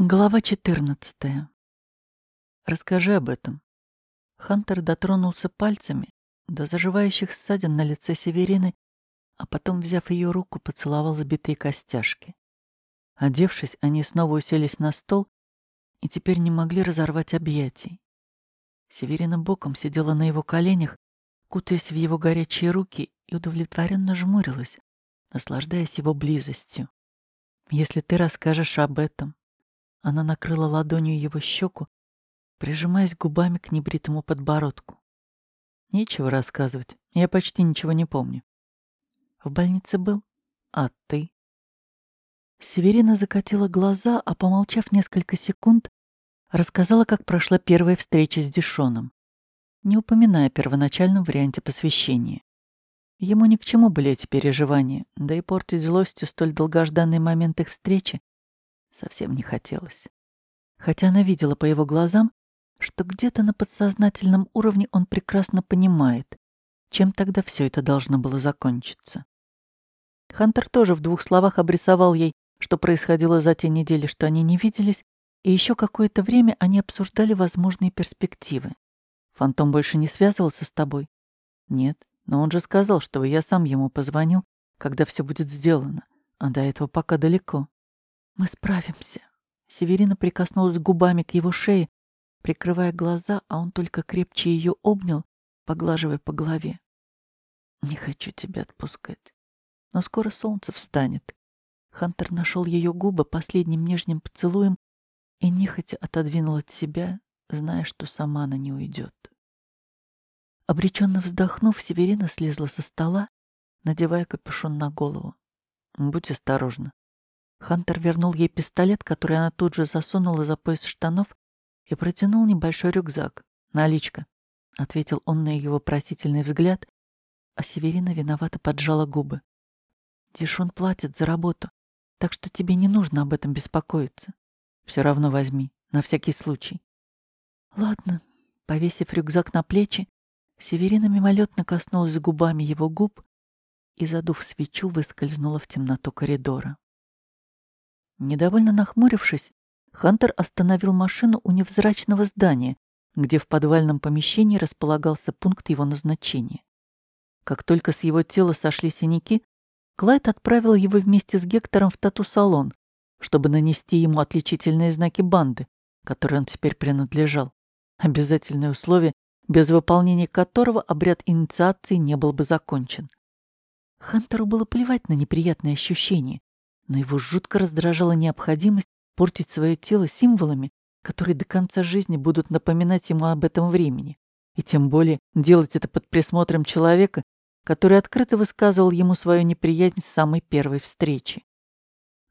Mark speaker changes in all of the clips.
Speaker 1: Глава 14. Расскажи об этом. Хантер дотронулся пальцами до заживающих ссадин на лице Северины, а потом, взяв ее руку, поцеловал сбитые костяшки. Одевшись, они снова уселись на стол и теперь не могли разорвать объятий. Северина боком сидела на его коленях, кутаясь в его горячие руки и удовлетворенно жмурилась, наслаждаясь его близостью. «Если ты расскажешь об этом, она накрыла ладонью его щеку, прижимаясь губами к небритому подбородку. Нечего рассказывать, я почти ничего не помню. В больнице был? А ты? Северина закатила глаза, а, помолчав несколько секунд, рассказала, как прошла первая встреча с Дишоном, не упоминая о первоначальном варианте посвящения. Ему ни к чему были эти переживания, да и портить злостью столь долгожданный момент их встречи совсем не хотелось. Хотя она видела по его глазам, что где-то на подсознательном уровне он прекрасно понимает, чем тогда все это должно было закончиться. Хантер тоже в двух словах обрисовал ей, что происходило за те недели, что они не виделись, и еще какое-то время они обсуждали возможные перспективы. Фантом больше не связывался с тобой? Нет, но он же сказал, что я сам ему позвонил, когда все будет сделано, а до этого пока далеко. «Мы справимся». Северина прикоснулась губами к его шее, прикрывая глаза, а он только крепче ее обнял, поглаживая по голове. «Не хочу тебя отпускать, но скоро солнце встанет». Хантер нашел ее губы последним нежным поцелуем и нехотя отодвинул от себя, зная, что сама она не уйдет. Обреченно вздохнув, Северина слезла со стола, надевая капюшон на голову. «Будь осторожна. Хантер вернул ей пистолет, который она тут же засунула за пояс штанов и протянул небольшой рюкзак. «Наличка», — ответил он на ее вопросительный взгляд, а Северина виновато поджала губы. «Дишон платит за работу, так что тебе не нужно об этом беспокоиться. Все равно возьми, на всякий случай». «Ладно», — повесив рюкзак на плечи, Северина мимолетно коснулась губами его губ и, задув свечу, выскользнула в темноту коридора. Недовольно нахмурившись, Хантер остановил машину у невзрачного здания, где в подвальном помещении располагался пункт его назначения. Как только с его тела сошли синяки, Клайд отправил его вместе с Гектором в тату-салон, чтобы нанести ему отличительные знаки банды, которой он теперь принадлежал. Обязательное условие, без выполнения которого обряд инициации не был бы закончен. Хантеру было плевать на неприятные ощущения, но его жутко раздражала необходимость портить свое тело символами, которые до конца жизни будут напоминать ему об этом времени, и тем более делать это под присмотром человека, который открыто высказывал ему свою неприязнь с самой первой встречи.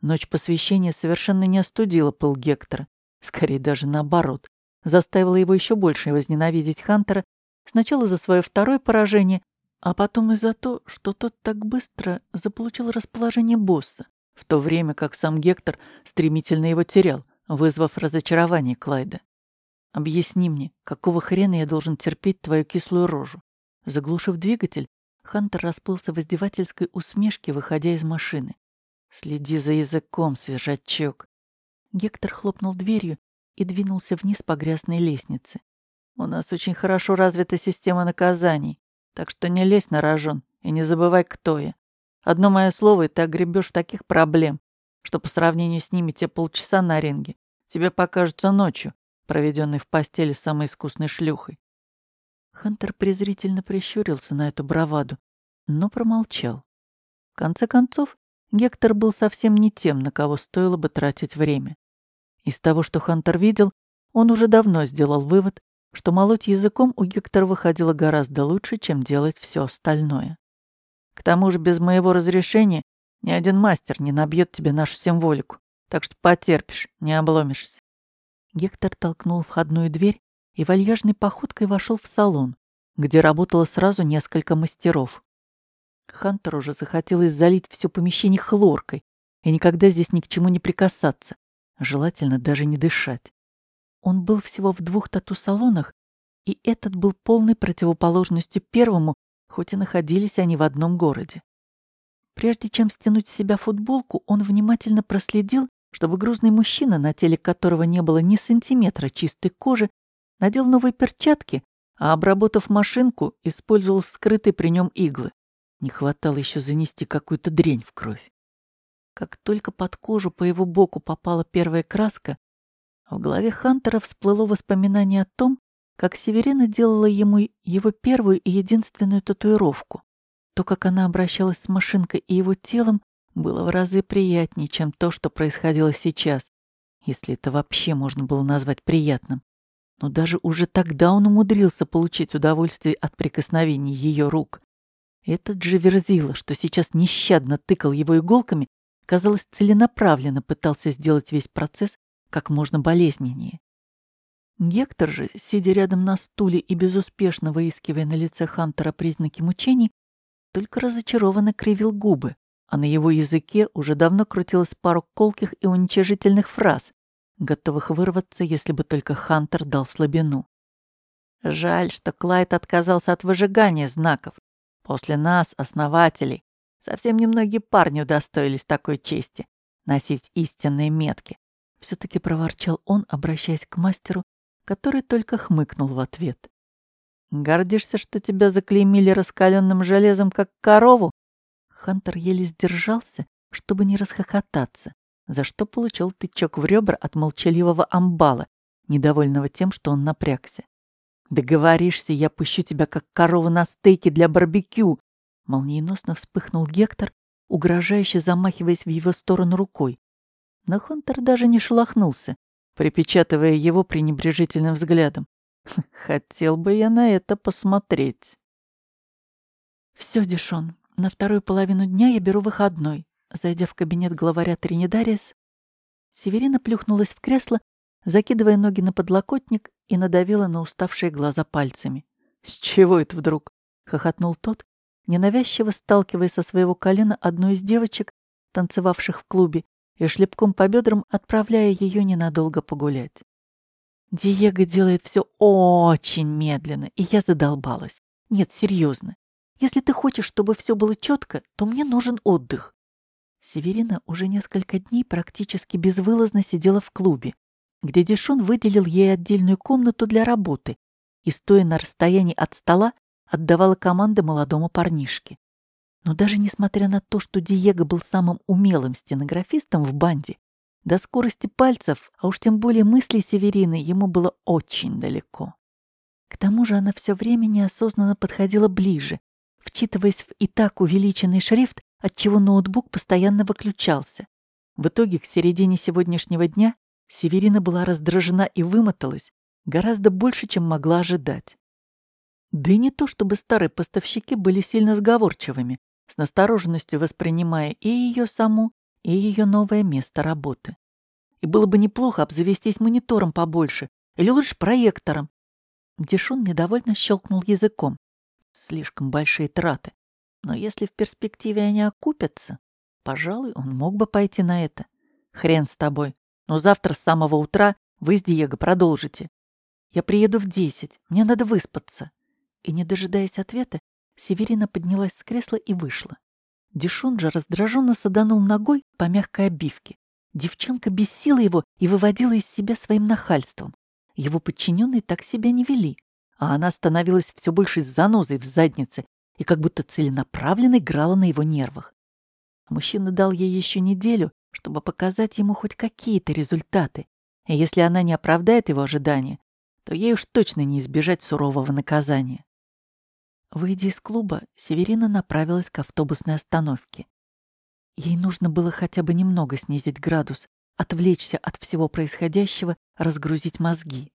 Speaker 1: Ночь посвящения совершенно не остудила пыл Гектора, скорее даже наоборот, заставила его еще больше возненавидеть Хантера сначала за свое второе поражение, а потом и за то, что тот так быстро заполучил расположение босса, в то время как сам Гектор стремительно его терял, вызвав разочарование Клайда. «Объясни мне, какого хрена я должен терпеть твою кислую рожу?» Заглушив двигатель, Хантер расплылся в издевательской усмешке, выходя из машины. «Следи за языком, свежачок!» Гектор хлопнул дверью и двинулся вниз по грязной лестнице. «У нас очень хорошо развита система наказаний, так что не лезь на рожон и не забывай, кто я. Одно мое слово, и ты огребешь таких проблем, что по сравнению с ними те полчаса на ринге тебе покажутся ночью, проведенной в постели с самой искусной шлюхой. Хантер презрительно прищурился на эту браваду, но промолчал. В конце концов, Гектор был совсем не тем, на кого стоило бы тратить время. Из того, что Хантер видел, он уже давно сделал вывод, что молоть языком у Гектора выходило гораздо лучше, чем делать все остальное. К тому же без моего разрешения ни один мастер не набьет тебе нашу символику, так что потерпишь, не обломишься. Гектор толкнул входную дверь и вальяжной походкой вошел в салон, где работало сразу несколько мастеров. Хантеру уже захотелось залить все помещение хлоркой и никогда здесь ни к чему не прикасаться, желательно даже не дышать. Он был всего в двух тату-салонах, и этот был полной противоположностью первому, хоть и находились они в одном городе. Прежде чем стянуть с себя футболку, он внимательно проследил, чтобы грузный мужчина, на теле которого не было ни сантиметра чистой кожи, надел новые перчатки, а, обработав машинку, использовал вскрытые при нем иглы. Не хватало еще занести какую-то дрень в кровь. Как только под кожу по его боку попала первая краска, в голове Хантера всплыло воспоминание о том, как Северина делала ему его первую и единственную татуировку. То, как она обращалась с машинкой и его телом, было в разы приятнее, чем то, что происходило сейчас, если это вообще можно было назвать приятным. Но даже уже тогда он умудрился получить удовольствие от прикосновений ее рук. Этот же Верзила, что сейчас нещадно тыкал его иголками, казалось, целенаправленно пытался сделать весь процесс как можно болезненнее. Гектор же, сидя рядом на стуле и безуспешно выискивая на лице Хантера признаки мучений, только разочарованно кривил губы, а на его языке уже давно крутилось пару колких и уничижительных фраз, готовых вырваться, если бы только Хантер дал слабину. Жаль, что Клайд отказался от выжигания знаков. После нас, основателей, совсем немногие парни удостоились такой чести — носить истинные метки. Все-таки проворчал он, обращаясь к мастеру, который только хмыкнул в ответ. «Гордишься, что тебя заклеймили раскаленным железом, как корову?» Хантер еле сдержался, чтобы не расхохотаться, за что получил тычок в ребра от молчаливого амбала, недовольного тем, что он напрягся. «Договоришься, я пущу тебя, как корову на стейке для барбекю!» Молниеносно вспыхнул Гектор, угрожающе замахиваясь в его сторону рукой. Но Хантер даже не шелохнулся, припечатывая его пренебрежительным взглядом. «Хотел бы я на это посмотреть». «Все, Дишон, на вторую половину дня я беру выходной. Зайдя в кабинет главаря Тринидариес, Северина плюхнулась в кресло, закидывая ноги на подлокотник и надавила на уставшие глаза пальцами. «С чего это вдруг?» — хохотнул тот, ненавязчиво сталкивая со своего колена одну из девочек, танцевавших в клубе, и шлепком по бедрам отправляя ее ненадолго погулять. Диего делает все очень медленно, и я задолбалась. Нет, серьезно. Если ты хочешь, чтобы все было четко, то мне нужен отдых. Северина уже несколько дней практически безвылазно сидела в клубе, где Дешон выделил ей отдельную комнату для работы и, стоя на расстоянии от стола, отдавала команды молодому парнишке. Но даже несмотря на то, что Диего был самым умелым стенографистом в банде, до скорости пальцев, а уж тем более мыслей Северины, ему было очень далеко. К тому же она все время неосознанно подходила ближе, вчитываясь в и так увеличенный шрифт, отчего ноутбук постоянно выключался. В итоге к середине сегодняшнего дня Северина была раздражена и вымоталась гораздо больше, чем могла ожидать. Да и не то, чтобы старые поставщики были сильно сговорчивыми, с настороженностью воспринимая и ее саму, и ее новое место работы. И было бы неплохо обзавестись монитором побольше, или лучше проектором. Дешун недовольно щелкнул языком. Слишком большие траты. Но если в перспективе они окупятся, пожалуй, он мог бы пойти на это. Хрен с тобой. Но завтра с самого утра вы с Диего продолжите. Я приеду в десять. Мне надо выспаться. И, не дожидаясь ответа, Северина поднялась с кресла и вышла. Дишун же раздраженно саданул ногой по мягкой обивке. Девчонка бесила его и выводила из себя своим нахальством. Его подчиненные так себя не вели а она становилась все больше занозой в заднице и как будто целенаправленно играла на его нервах. Мужчина дал ей еще неделю, чтобы показать ему хоть какие-то результаты, и если она не оправдает его ожидания, то ей уж точно не избежать сурового наказания. Выйдя из клуба, Северина направилась к автобусной остановке. Ей нужно было хотя бы немного снизить градус, отвлечься от всего происходящего, разгрузить мозги.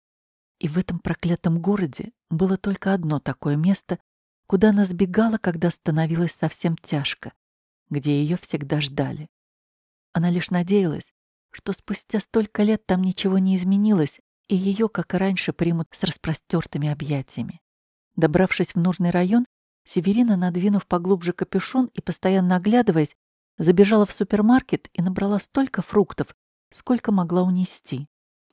Speaker 1: И в этом проклятом городе было только одно такое место, куда она сбегала, когда становилось совсем тяжко, где ее всегда ждали. Она лишь надеялась, что спустя столько лет там ничего не изменилось, и ее, как и раньше, примут с распростертыми объятиями. Добравшись в нужный район, Северина, надвинув поглубже капюшон и постоянно оглядываясь, забежала в супермаркет и набрала столько фруктов, сколько могла унести.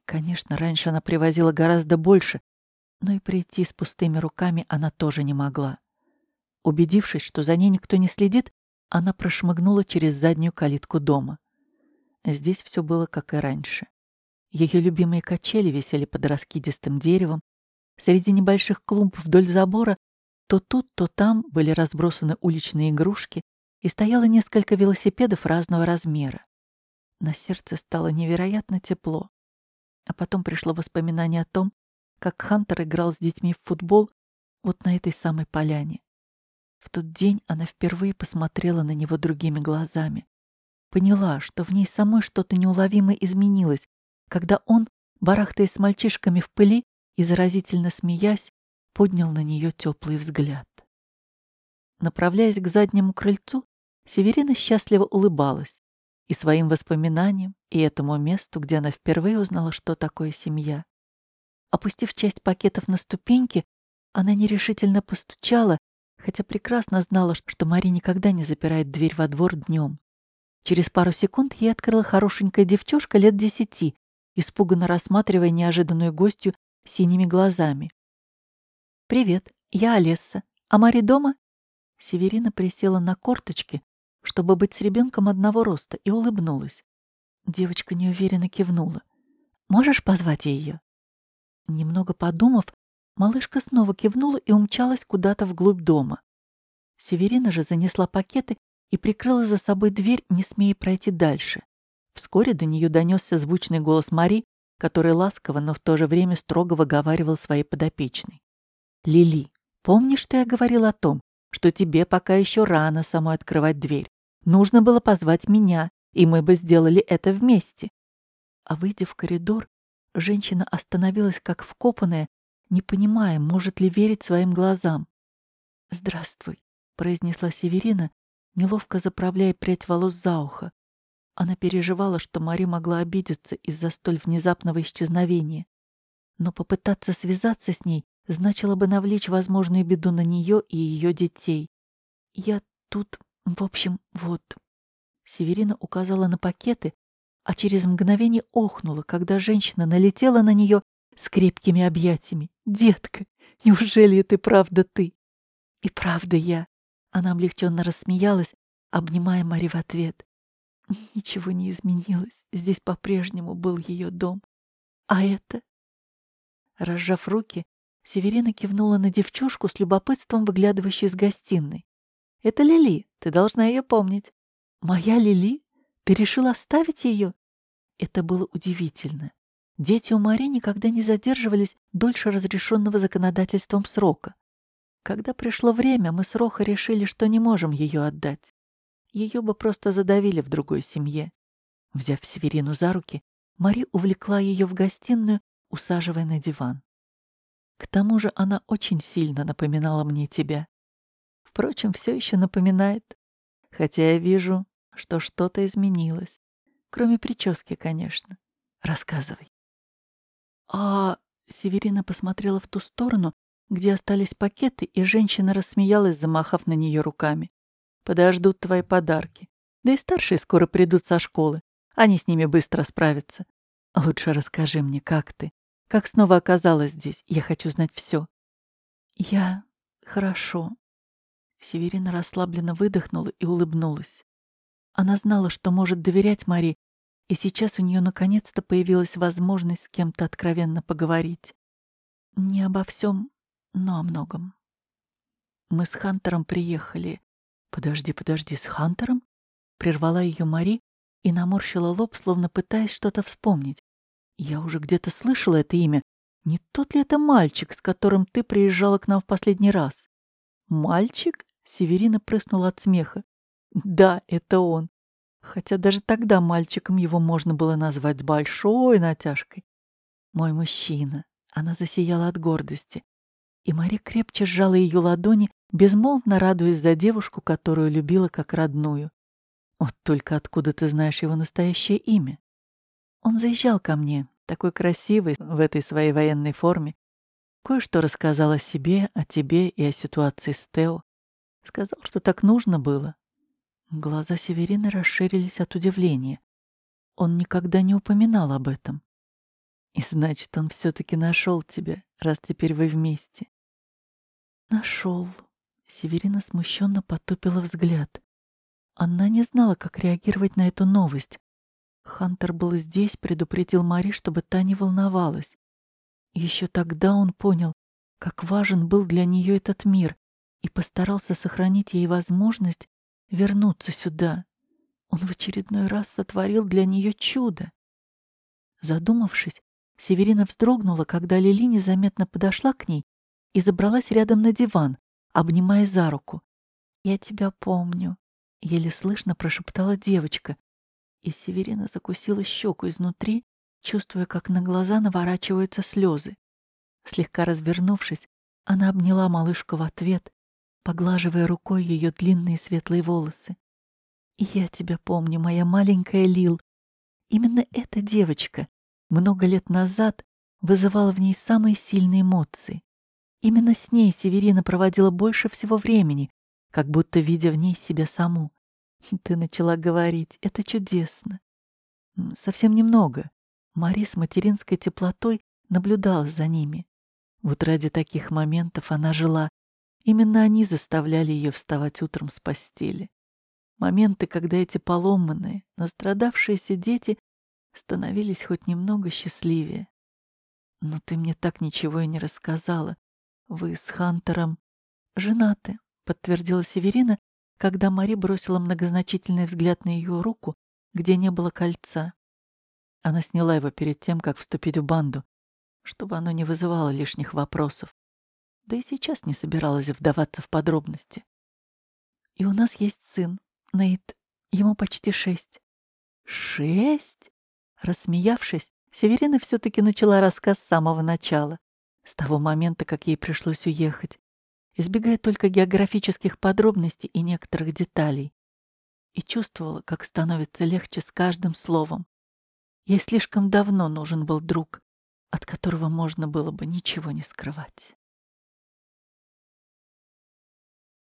Speaker 1: Конечно, раньше она привозила гораздо больше, но и прийти с пустыми руками она тоже не могла. Убедившись, что за ней никто не следит, она прошмыгнула через заднюю калитку дома. здесь все было как и раньше. Ее любимые качели висели под раскидистым деревом. Среди небольших клумб вдоль забора то тут, то там были разбросаны уличные игрушки и стояло несколько велосипедов разного размера. На сердце стало невероятно тепло. А потом пришло воспоминание о том, как Хантер играл с детьми в футбол вот на этой самой поляне. В тот день она впервые посмотрела на него другими глазами. Поняла, что в ней самой что-то неуловимо изменилось, когда он, барахтаясь с мальчишками в пыли и заразительно смеясь, поднял на нее теплый взгляд. Направляясь к заднему крыльцу, Северина счастливо улыбалась и своим воспоминаниям, и этому месту, где она впервые узнала, что такое семья. Опустив часть пакетов на ступеньки, она нерешительно постучала, хотя прекрасно знала, что Мари никогда не запирает дверь во двор днем. Через пару секунд ей открыла хорошенькая девчушка лет десяти, испуганно рассматривая неожиданную гостью синими глазами. «Привет, я Олесса. А Мари дома?» Северина присела на корточки, чтобы быть с ребенком одного роста, и улыбнулась. Девочка неуверенно кивнула. «Можешь позвать ее?» Немного подумав, малышка снова кивнула и умчалась куда-то вглубь дома. Северина же занесла пакеты и прикрыла за собой дверь, не смея пройти дальше. Вскоре до нее донесся звучный голос Мари, который ласково, но в то же время строго выговаривал своей подопечной. «Лили, помнишь, что я говорил о том, что тебе пока еще рано самой открывать дверь? Нужно было позвать меня, и мы бы сделали это вместе». А выйдя в коридор, женщина остановилась как вкопанная, не понимая, может ли верить своим глазам. «Здравствуй», — произнесла Северина, неловко заправляя прядь волос за ухо. Она переживала, что Мари могла обидеться из-за столь внезапного исчезновения. Но попытаться связаться с ней значило бы навлечь возможную беду на нее и ее детей. «Я тут, в общем, вот...» Северина указала на пакеты, а через мгновение охнула, когда женщина налетела на нее с крепкими объятиями. «Детка, неужели это правда ты?» «И правда я», она облегченно рассмеялась, обнимая Мари в ответ. Ничего не изменилось. Здесь по-прежнему был ее дом. А это? Разжав руки, Северина кивнула на девчушку с любопытством, выглядывающей из гостиной. «Это Лили, ты должна ее помнить». «Моя Лили? Ты решила оставить ее?» Это было удивительно. Дети у Мари никогда не задерживались дольше разрешенного законодательством срока. Когда пришло время, мы с Рохо решили, что не можем ее отдать. Ее бы просто задавили в другой семье. Взяв Северину за руки, Мари увлекла ее в гостиную, усаживая на диван. К тому же она очень сильно напоминала мне тебя. Впрочем, все еще напоминает, хотя я вижу, что что-то изменилось. Кроме прически, конечно. Рассказывай. А Северина посмотрела в ту сторону, где остались пакеты, и женщина рассмеялась, замахав на нее руками. «Подождут твои подарки. Да и старшие скоро придут со школы. Они с ними быстро справятся. Лучше расскажи мне, как ты? Как снова оказалась здесь? Я хочу знать все. «Я... хорошо». Северина расслабленно выдохнула и улыбнулась. Она знала, что может доверять Мари, и сейчас у нее наконец-то появилась возможность с кем-то откровенно поговорить. Не обо всем, но о многом. Мы с Хантером приехали. Подожди, подожди, с Хантером? Прервала ее Мари и наморщила лоб, словно пытаясь что-то вспомнить. Я уже где-то слышала это имя. Не тот ли это мальчик, с которым ты приезжала к нам в последний раз? Мальчик? Северина прыснула от смеха. Да, это он. Хотя даже тогда мальчиком его можно было назвать с большой натяжкой. Мой мужчина. Она засияла от гордости и Мари крепче сжала ее ладони, безмолвно радуясь за девушку, которую любила как родную. Вот только откуда ты знаешь его настоящее имя? Он заезжал ко мне, такой красивый, в этой своей военной форме. Кое-что рассказал о себе, о тебе и о ситуации с Тео. Сказал, что так нужно было. Глаза Северины расширились от удивления. Он никогда не упоминал об этом. И значит, он все-таки нашел тебя, раз теперь вы вместе. Нашел. Северина смущенно потупила взгляд. Она не знала, как реагировать на эту новость. Хантер был здесь, предупредил Мари, чтобы та не волновалась. Еще тогда он понял, как важен был для нее этот мир, и постарался сохранить ей возможность вернуться сюда. Он в очередной раз сотворил для нее чудо. Задумавшись, Северина вздрогнула, когда Лили незаметно подошла к ней и забралась рядом на диван, обнимая за руку. «Я тебя помню», — еле слышно прошептала девочка. И Северина закусила щеку изнутри, чувствуя, как на глаза наворачиваются слезы. Слегка развернувшись, она обняла малышку в ответ, поглаживая рукой ее длинные светлые волосы. «И я тебя помню, моя маленькая Лил. Именно эта девочка много лет назад вызывала в ней самые сильные эмоции. Именно с ней Северина проводила больше всего времени, как будто видя в ней себя саму. Ты начала говорить, это чудесно. Совсем немного. Мари с материнской теплотой наблюдала за ними. Вот ради таких моментов она жила. Именно они заставляли ее вставать утром с постели. Моменты, когда эти поломанные, настрадавшиеся дети становились хоть немного счастливее. Но ты мне так ничего и не рассказала. Вы с Хантером женаты, подтвердила Северина, когда Мари бросила многозначительный взгляд на ее руку, где не было кольца. Она сняла его перед тем, как вступить в банду, чтобы оно не вызывало лишних вопросов. Да и сейчас не собиралась вдаваться в подробности. И у нас есть сын, Нейт. Ему почти шесть. Шесть? Рассмеявшись, Северина все-таки начала рассказ с самого начала, с того момента, как ей пришлось уехать, избегая только географических подробностей и некоторых деталей. И чувствовала, как становится легче с каждым словом. Ей слишком давно нужен был друг, от которого можно было бы ничего не скрывать.